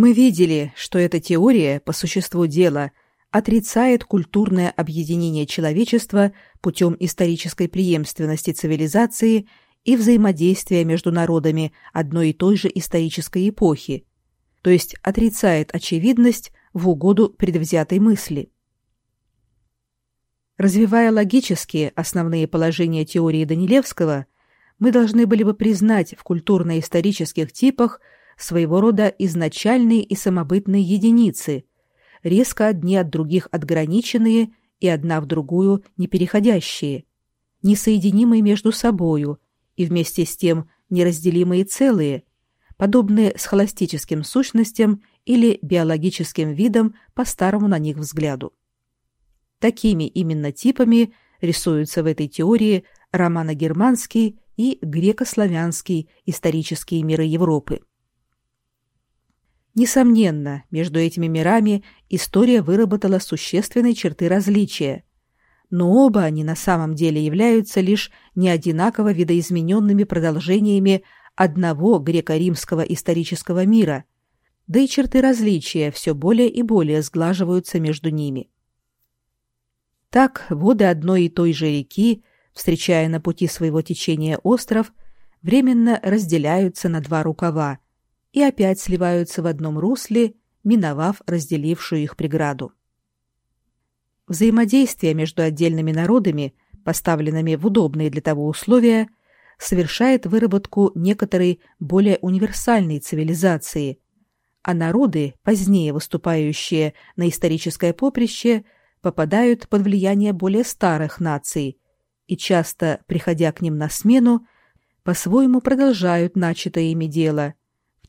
Мы видели, что эта теория, по существу дела, отрицает культурное объединение человечества путем исторической преемственности цивилизации и взаимодействия между народами одной и той же исторической эпохи, то есть отрицает очевидность в угоду предвзятой мысли. Развивая логические основные положения теории Данилевского, мы должны были бы признать в культурно-исторических типах своего рода изначальные и самобытные единицы, резко одни от других отграниченные и одна в другую не переходящие, несоединимые между собою и вместе с тем неразделимые целые, подобные схоластическим сущностям или биологическим видам по старому на них взгляду. Такими именно типами рисуются в этой теории романо-германский и греко-славянский исторические миры Европы. Несомненно, между этими мирами история выработала существенные черты различия, но оба они на самом деле являются лишь неодинаково видоизмененными продолжениями одного греко-римского исторического мира, да и черты различия все более и более сглаживаются между ними. Так воды одной и той же реки, встречая на пути своего течения остров, временно разделяются на два рукава и опять сливаются в одном русле, миновав разделившую их преграду. Взаимодействие между отдельными народами, поставленными в удобные для того условия, совершает выработку некоторой более универсальной цивилизации, а народы, позднее выступающие на историческое поприще – попадают под влияние более старых наций и часто, приходя к ним на смену, по-своему продолжают начатое ими дело,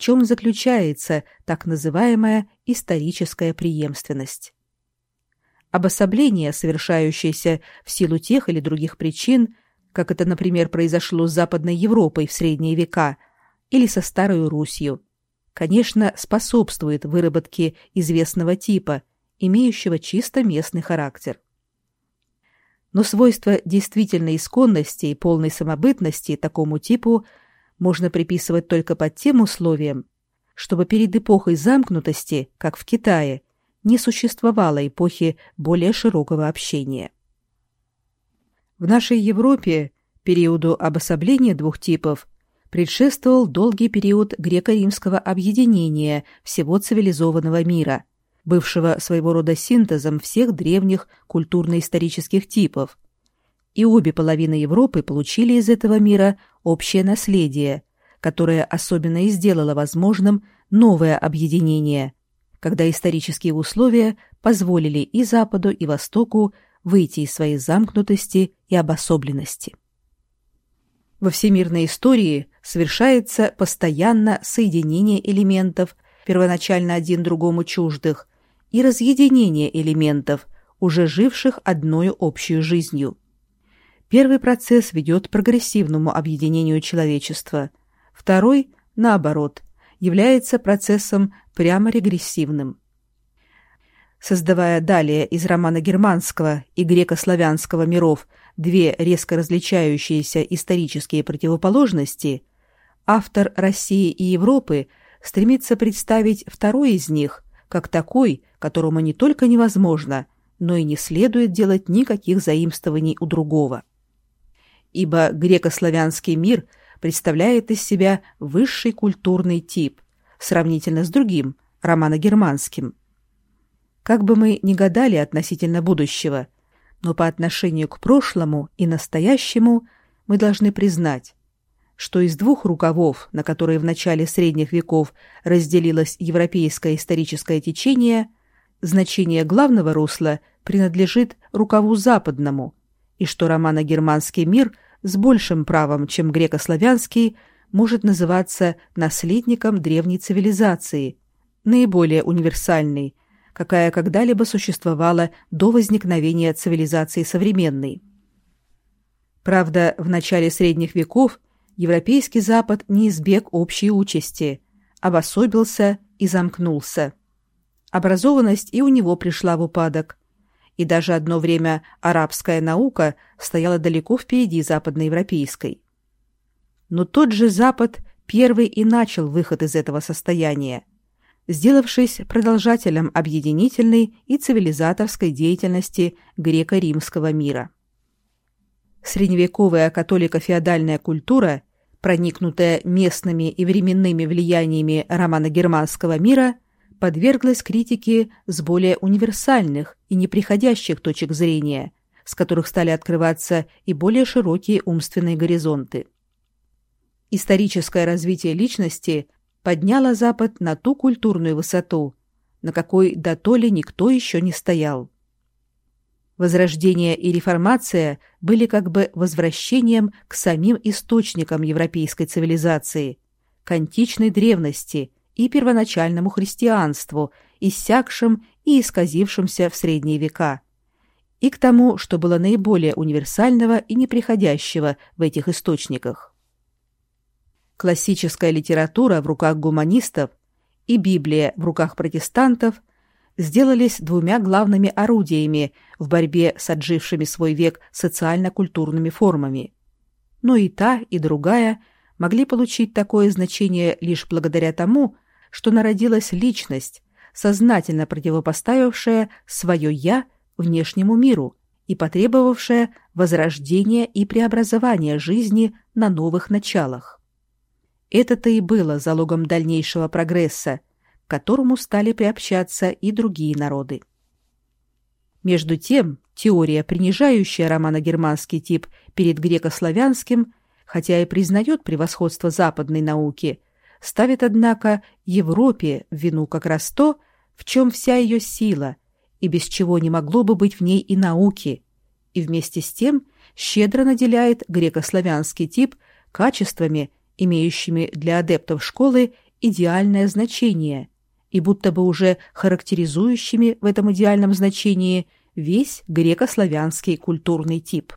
чем заключается так называемая историческая преемственность. Обособление, совершающееся в силу тех или других причин, как это, например, произошло с Западной Европой в средние века или со Старой Русью, конечно, способствует выработке известного типа – имеющего чисто местный характер. Но свойства действительной исконности и полной самобытности такому типу можно приписывать только под тем условием, чтобы перед эпохой замкнутости, как в Китае, не существовало эпохи более широкого общения. В нашей Европе периоду обособления двух типов предшествовал долгий период греко-римского объединения всего цивилизованного мира – бывшего своего рода синтезом всех древних культурно-исторических типов. И обе половины Европы получили из этого мира общее наследие, которое особенно и сделало возможным новое объединение, когда исторические условия позволили и Западу, и Востоку выйти из своей замкнутости и обособленности. Во всемирной истории совершается постоянно соединение элементов, первоначально один другому чуждых, и разъединение элементов, уже живших одной общей жизнью. Первый процесс ведет к прогрессивному объединению человечества, второй, наоборот, является процессом прямо регрессивным. Создавая далее из романа германского и греко-славянского миров две резко различающиеся исторические противоположности, автор России и Европы стремится представить второй из них как такой, которому не только невозможно, но и не следует делать никаких заимствований у другого. Ибо греко-славянский мир представляет из себя высший культурный тип, сравнительно с другим, романо-германским. Как бы мы ни гадали относительно будущего, но по отношению к прошлому и настоящему мы должны признать, что из двух рукавов, на которые в начале средних веков разделилось европейское историческое течение, значение главного русла принадлежит рукаву западному, и что романо-германский мир с большим правом, чем греко-славянский, может называться наследником древней цивилизации, наиболее универсальной, какая когда-либо существовала до возникновения цивилизации современной. Правда, в начале средних веков – Европейский Запад не избег общей участи, обособился и замкнулся. Образованность и у него пришла в упадок. И даже одно время арабская наука стояла далеко впереди западноевропейской. Но тот же Запад первый и начал выход из этого состояния. сделавшись продолжателем объединительной и цивилизаторской деятельности греко-римского мира. Средневековая католико-феодальная культура, проникнутая местными и временными влияниями романо-германского мира, подверглась критике с более универсальных и неприходящих точек зрения, с которых стали открываться и более широкие умственные горизонты. Историческое развитие личности подняло Запад на ту культурную высоту, на какой до то ли никто еще не стоял. Возрождение и реформация были как бы возвращением к самим источникам европейской цивилизации, к античной древности и первоначальному христианству, иссякшим и исказившимся в средние века, и к тому, что было наиболее универсального и неприходящего в этих источниках классическая литература в руках гуманистов и Библия в руках протестантов сделались двумя главными орудиями в борьбе с отжившими свой век социально-культурными формами. Но и та, и другая могли получить такое значение лишь благодаря тому, что народилась личность, сознательно противопоставившая свое «я» внешнему миру и потребовавшая возрождения и преобразования жизни на новых началах. Это-то и было залогом дальнейшего прогресса, к которому стали приобщаться и другие народы. Между тем, теория, принижающая романо-германский тип перед греко-славянским, хотя и признает превосходство западной науки, ставит, однако, Европе в вину как раз то, в чем вся ее сила, и без чего не могло бы быть в ней и науки, и вместе с тем щедро наделяет греко-славянский тип качествами, имеющими для адептов школы идеальное значение и будто бы уже характеризующими в этом идеальном значении весь греко-славянский культурный тип.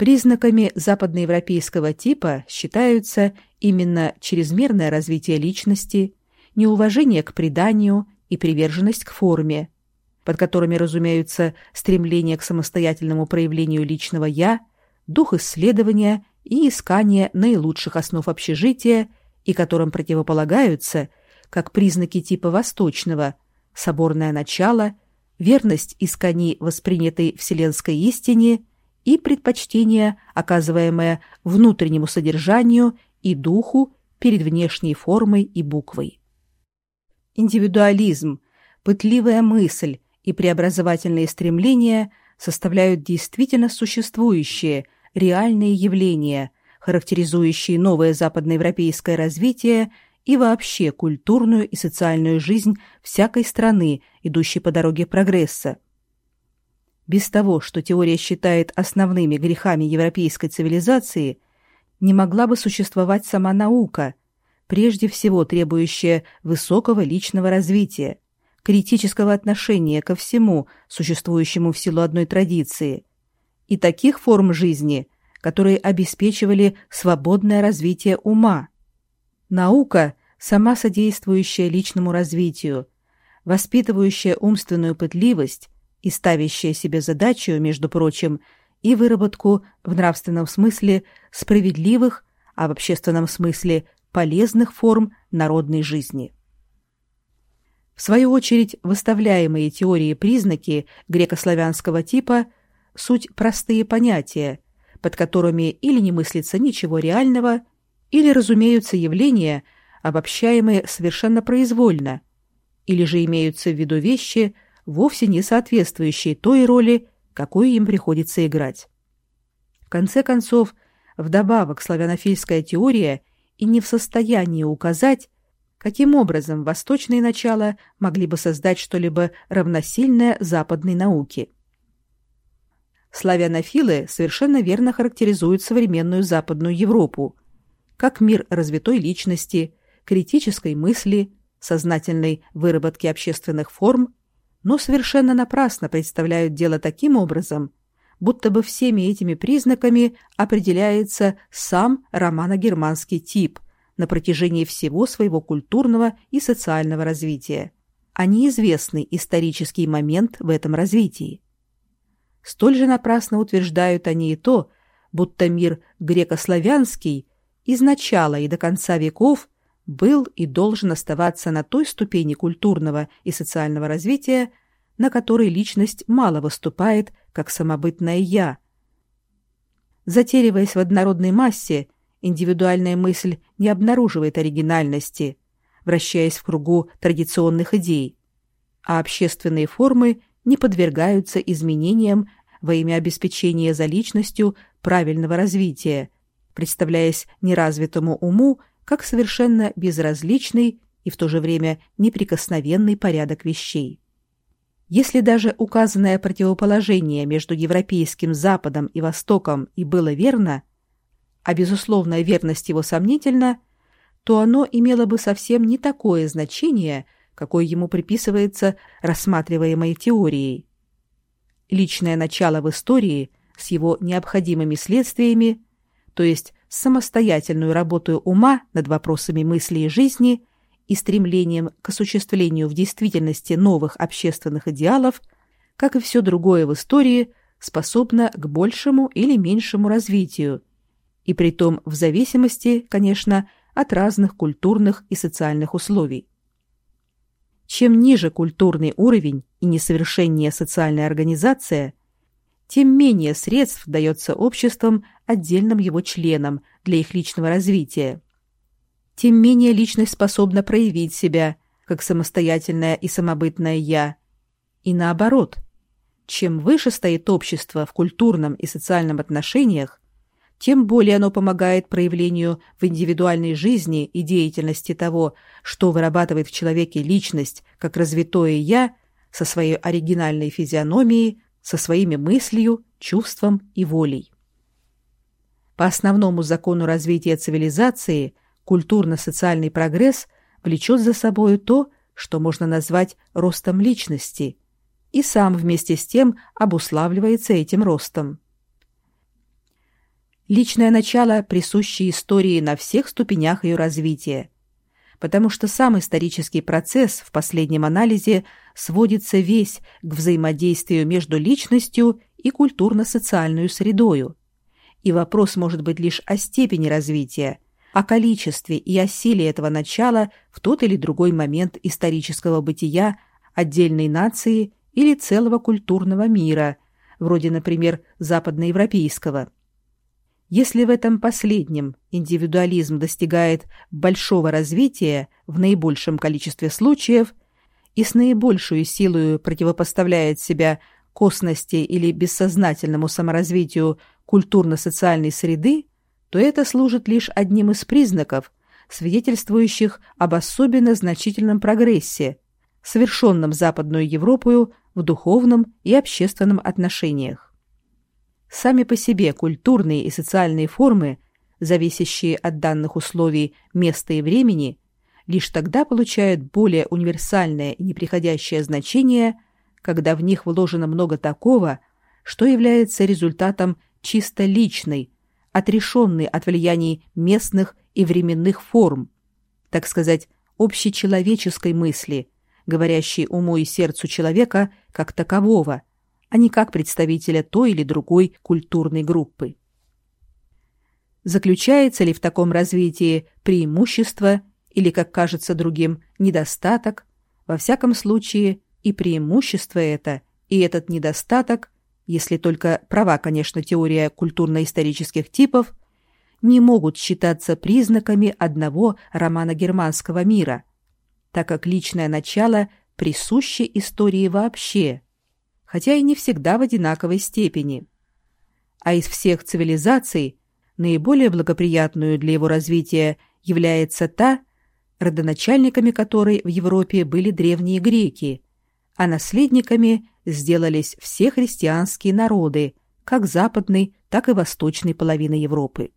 Признаками западноевропейского типа считаются именно чрезмерное развитие личности, неуважение к преданию и приверженность к форме, под которыми разумеются стремление к самостоятельному проявлению личного «я», дух исследования и искание наилучших основ общежития, и которым противополагаются, как признаки типа восточного, соборное начало, верность исканий воспринятой вселенской истине и предпочтение, оказываемое внутреннему содержанию и духу перед внешней формой и буквой. Индивидуализм, пытливая мысль и преобразовательные стремления составляют действительно существующее – реальные явления, характеризующие новое западноевропейское развитие и вообще культурную и социальную жизнь всякой страны, идущей по дороге прогресса. Без того, что теория считает основными грехами европейской цивилизации, не могла бы существовать сама наука, прежде всего требующая высокого личного развития, критического отношения ко всему, существующему в силу одной традиции, и таких форм жизни, которые обеспечивали свободное развитие ума. Наука, сама содействующая личному развитию, воспитывающая умственную пытливость и ставящая себе задачу, между прочим, и выработку в нравственном смысле справедливых, а в общественном смысле полезных форм народной жизни. В свою очередь, выставляемые теории признаки греко-славянского типа – суть простые понятия, под которыми или не мыслится ничего реального, или разумеются явления, обобщаемые совершенно произвольно, или же имеются в виду вещи, вовсе не соответствующие той роли, какую им приходится играть. В конце концов, вдобавок славянофильская теория и не в состоянии указать, каким образом восточные начала могли бы создать что-либо равносильное западной науке. Славянофилы совершенно верно характеризуют современную Западную Европу как мир развитой личности, критической мысли, сознательной выработки общественных форм, но совершенно напрасно представляют дело таким образом, будто бы всеми этими признаками определяется сам романо-германский тип на протяжении всего своего культурного и социального развития, а неизвестный исторический момент в этом развитии. Столь же напрасно утверждают они и то, будто мир греко-славянский из начала и до конца веков был и должен оставаться на той ступени культурного и социального развития, на которой личность мало выступает как самобытное «я». Затериваясь в однородной массе, индивидуальная мысль не обнаруживает оригинальности, вращаясь в кругу традиционных идей, а общественные формы не подвергаются изменениям во имя обеспечения за личностью правильного развития, представляясь неразвитому уму как совершенно безразличный и в то же время неприкосновенный порядок вещей. Если даже указанное противоположение между европейским Западом и Востоком и было верно, а безусловная верность его сомнительна, то оно имело бы совсем не такое значение, какое ему приписывается рассматриваемой теорией. Личное начало в истории с его необходимыми следствиями, то есть самостоятельную работу ума над вопросами мысли и жизни и стремлением к осуществлению в действительности новых общественных идеалов, как и все другое в истории, способно к большему или меньшему развитию, и притом в зависимости, конечно, от разных культурных и социальных условий. Чем ниже культурный уровень и несовершеннее социальная организация, тем менее средств дается обществам отдельным его членам для их личного развития. Тем менее личность способна проявить себя как самостоятельное и самобытное «я». И наоборот, чем выше стоит общество в культурном и социальном отношениях, тем более оно помогает проявлению в индивидуальной жизни и деятельности того, что вырабатывает в человеке личность как развитое «я» со своей оригинальной физиономией, со своими мыслью, чувством и волей. По основному закону развития цивилизации культурно-социальный прогресс влечет за собой то, что можно назвать ростом личности, и сам вместе с тем обуславливается этим ростом. Личное начало присуще истории на всех ступенях ее развития, потому что сам исторический процесс в последнем анализе сводится весь к взаимодействию между личностью и культурно-социальную средою. И вопрос может быть лишь о степени развития, о количестве и о силе этого начала в тот или другой момент исторического бытия отдельной нации или целого культурного мира, вроде, например, западноевропейского – если в этом последнем индивидуализм достигает большого развития в наибольшем количестве случаев и с наибольшую силой противопоставляет себя косности или бессознательному саморазвитию культурно-социальной среды, то это служит лишь одним из признаков, свидетельствующих об особенно значительном прогрессе, совершенном Западную Европою в духовном и общественном отношениях. Сами по себе культурные и социальные формы, зависящие от данных условий места и времени, лишь тогда получают более универсальное и неприходящее значение, когда в них вложено много такого, что является результатом чисто личной, отрешенной от влияний местных и временных форм, так сказать, общечеловеческой мысли, говорящей уму и сердцу человека как такового – а не как представителя той или другой культурной группы. Заключается ли в таком развитии преимущество или, как кажется другим, недостаток, во всяком случае и преимущество это, и этот недостаток, если только права, конечно, теория культурно-исторических типов, не могут считаться признаками одного романа германского мира, так как личное начало присуще истории вообще – хотя и не всегда в одинаковой степени. А из всех цивилизаций наиболее благоприятную для его развития является та, родоначальниками которой в Европе были древние греки, а наследниками сделались все христианские народы, как западной, так и восточной половины Европы.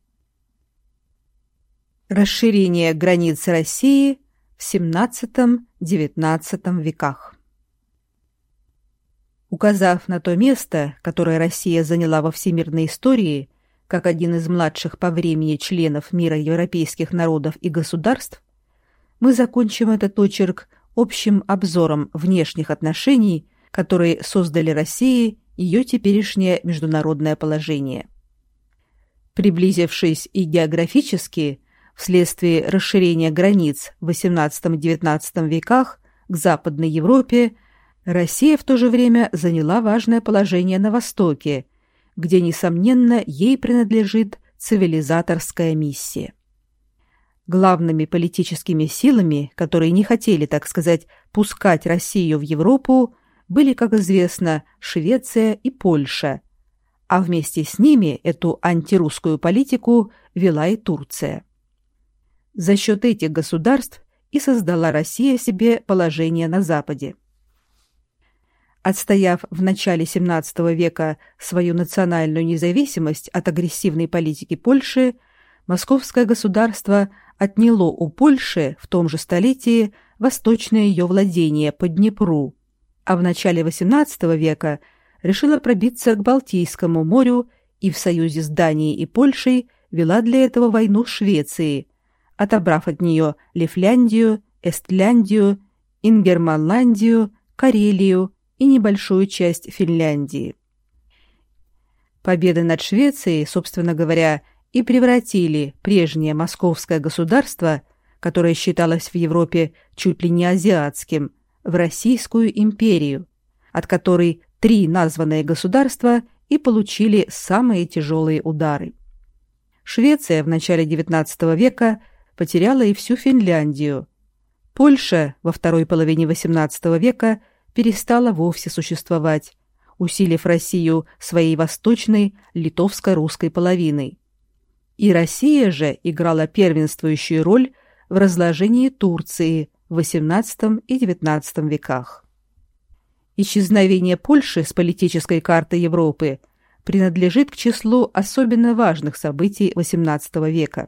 Расширение границ России в XVII-XIX веках указав на то место, которое Россия заняла во всемирной истории, как один из младших по времени членов мира европейских народов и государств, мы закончим этот очерк общим обзором внешних отношений, которые создали России ее теперешнее международное положение. Приблизившись и географически, вследствие расширения границ в XVIII-XIX веках к Западной Европе, Россия в то же время заняла важное положение на Востоке, где, несомненно, ей принадлежит цивилизаторская миссия. Главными политическими силами, которые не хотели, так сказать, пускать Россию в Европу, были, как известно, Швеция и Польша, а вместе с ними эту антирусскую политику вела и Турция. За счет этих государств и создала Россия себе положение на Западе. Отстояв в начале XVII века свою национальную независимость от агрессивной политики Польши, московское государство отняло у Польши в том же столетии восточное ее владение по Днепру, а в начале XVIII века решила пробиться к Балтийскому морю и в союзе с Данией и Польшей вела для этого войну с Швецией, отобрав от нее Лифляндию, Эстляндию, Ингерманландию, Карелию и небольшую часть Финляндии. Победы над Швецией, собственно говоря, и превратили прежнее московское государство, которое считалось в Европе чуть ли не азиатским, в Российскую империю, от которой три названные государства и получили самые тяжелые удары. Швеция в начале XIX века потеряла и всю Финляндию. Польша во второй половине XVIII века – перестала вовсе существовать, усилив Россию своей восточной литовско-русской половиной. И Россия же играла первенствующую роль в разложении Турции в XVIII и XIX веках. Исчезновение Польши с политической карты Европы принадлежит к числу особенно важных событий XVIII века.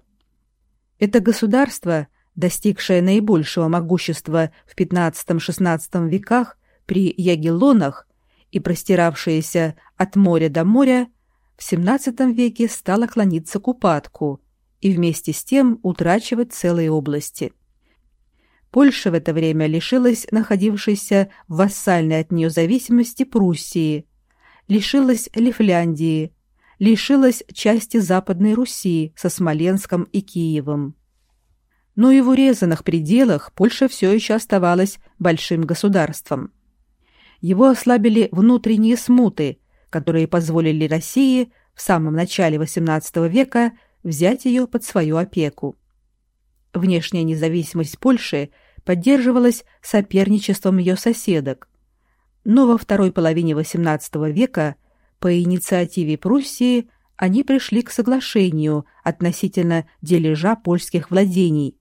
Это государство, достигшее наибольшего могущества в XV-XVI веках, при Ягеллонах и простиравшаяся от моря до моря, в XVII веке стала клониться к упадку и вместе с тем утрачивать целые области. Польша в это время лишилась находившейся в вассальной от нее зависимости Пруссии, лишилась Лифляндии, лишилась части Западной Руси со Смоленском и Киевом. Но и в урезанных пределах Польша все еще оставалась большим государством его ослабили внутренние смуты, которые позволили России в самом начале XVIII века взять ее под свою опеку. Внешняя независимость Польши поддерживалась соперничеством ее соседок, но во второй половине XVIII века по инициативе Пруссии они пришли к соглашению относительно дележа польских владений,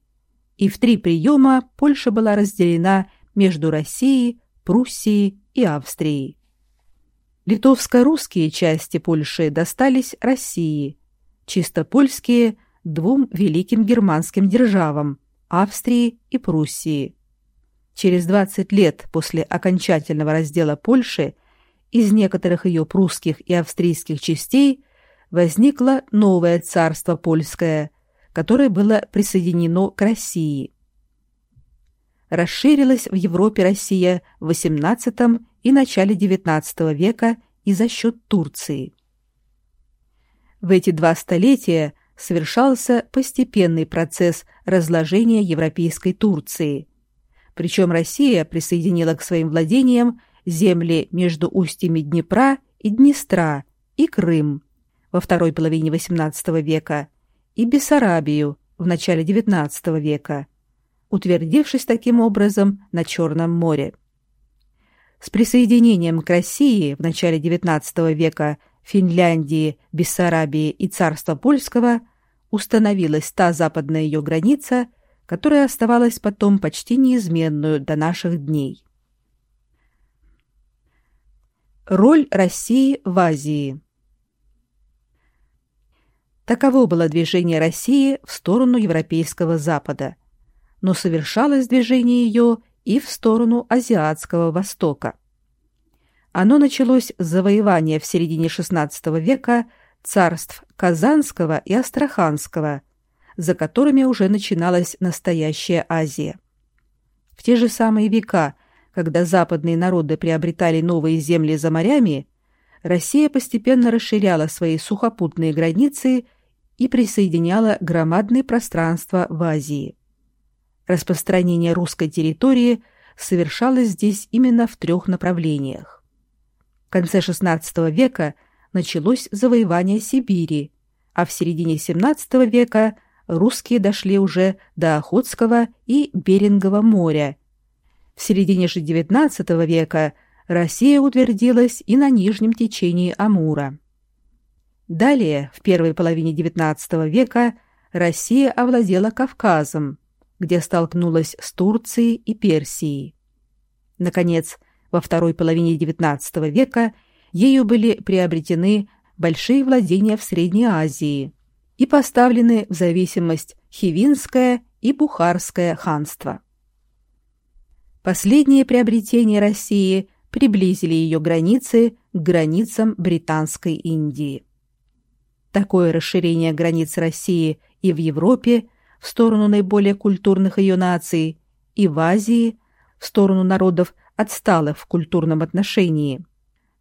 и в три приема Польша была разделена между Россией, Пруссией и Австрии. Литовско-русские части Польши достались России, чисто польские – двум великим германским державам – Австрии и Пруссии. Через 20 лет после окончательного раздела Польши из некоторых ее прусских и австрийских частей возникло новое царство польское, которое было присоединено к России расширилась в Европе Россия в XVIII и начале XIX века и за счет Турции. В эти два столетия совершался постепенный процесс разложения европейской Турции. Причем Россия присоединила к своим владениям земли между устьями Днепра и Днестра и Крым во второй половине XVIII века и Бессарабию в начале XIX века – утвердившись таким образом на Черном море. С присоединением к России в начале XIX века Финляндии, Бессарабии и Царства Польского установилась та западная ее граница, которая оставалась потом почти неизменную до наших дней. Роль России в Азии Таково было движение России в сторону Европейского Запада – но совершалось движение ее и в сторону Азиатского Востока. Оно началось с завоевания в середине XVI века царств Казанского и Астраханского, за которыми уже начиналась настоящая Азия. В те же самые века, когда западные народы приобретали новые земли за морями, Россия постепенно расширяла свои сухопутные границы и присоединяла громадные пространства в Азии. Распространение русской территории совершалось здесь именно в трех направлениях. В конце XVI века началось завоевание Сибири, а в середине XVII века русские дошли уже до Охотского и Берингового моря. В середине же XIX века Россия утвердилась и на нижнем течении Амура. Далее, в первой половине XIX века, Россия овладела Кавказом, где столкнулась с Турцией и Персией. Наконец, во второй половине XIX века ею были приобретены большие владения в Средней Азии и поставлены в зависимость Хивинское и Бухарское ханство. Последние приобретения России приблизили ее границы к границам Британской Индии. Такое расширение границ России и в Европе в сторону наиболее культурных ее наций, и в Азии в сторону народов, отсталых в культурном отношении,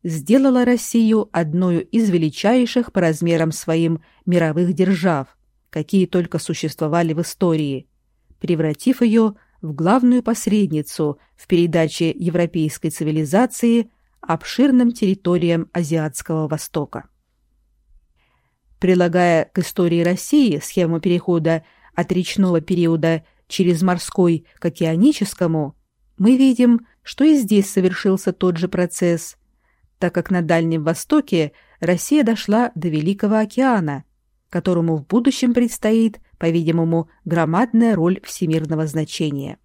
сделало Россию одной из величайших по размерам своим мировых держав, какие только существовали в истории, превратив ее в главную посредницу в передаче европейской цивилизации обширным территориям Азиатского Востока. Прилагая к истории России схему перехода от речного периода через морской к океаническому, мы видим, что и здесь совершился тот же процесс, так как на Дальнем Востоке Россия дошла до Великого океана, которому в будущем предстоит, по-видимому, громадная роль всемирного значения.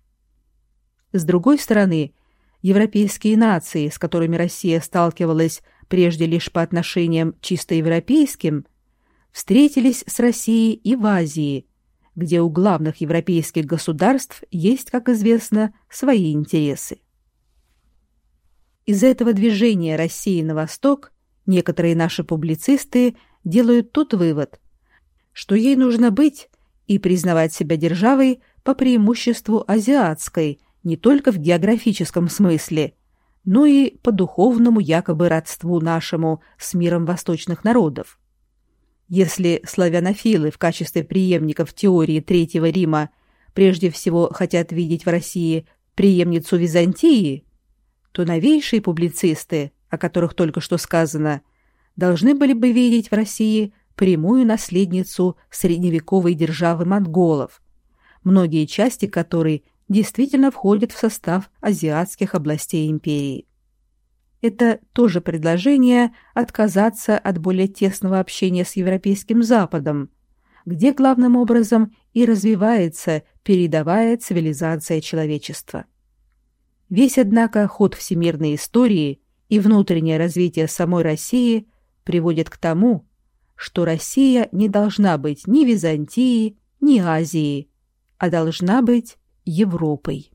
С другой стороны, европейские нации, с которыми Россия сталкивалась прежде лишь по отношениям чисто европейским – встретились с Россией и в Азии, где у главных европейских государств есть, как известно, свои интересы. Из этого движения России на восток некоторые наши публицисты делают тот вывод, что ей нужно быть и признавать себя державой по преимуществу азиатской не только в географическом смысле, но и по духовному якобы родству нашему с миром восточных народов. Если славянофилы в качестве преемников теории Третьего Рима прежде всего хотят видеть в России преемницу Византии, то новейшие публицисты, о которых только что сказано, должны были бы видеть в России прямую наследницу средневековой державы монголов, многие части которой действительно входят в состав азиатских областей империи. Это тоже предложение отказаться от более тесного общения с европейским Западом, где главным образом и развивается передовая цивилизация человечества. Весь, однако, ход всемирной истории и внутреннее развитие самой России приводит к тому, что Россия не должна быть ни Византией, ни Азией, а должна быть Европой.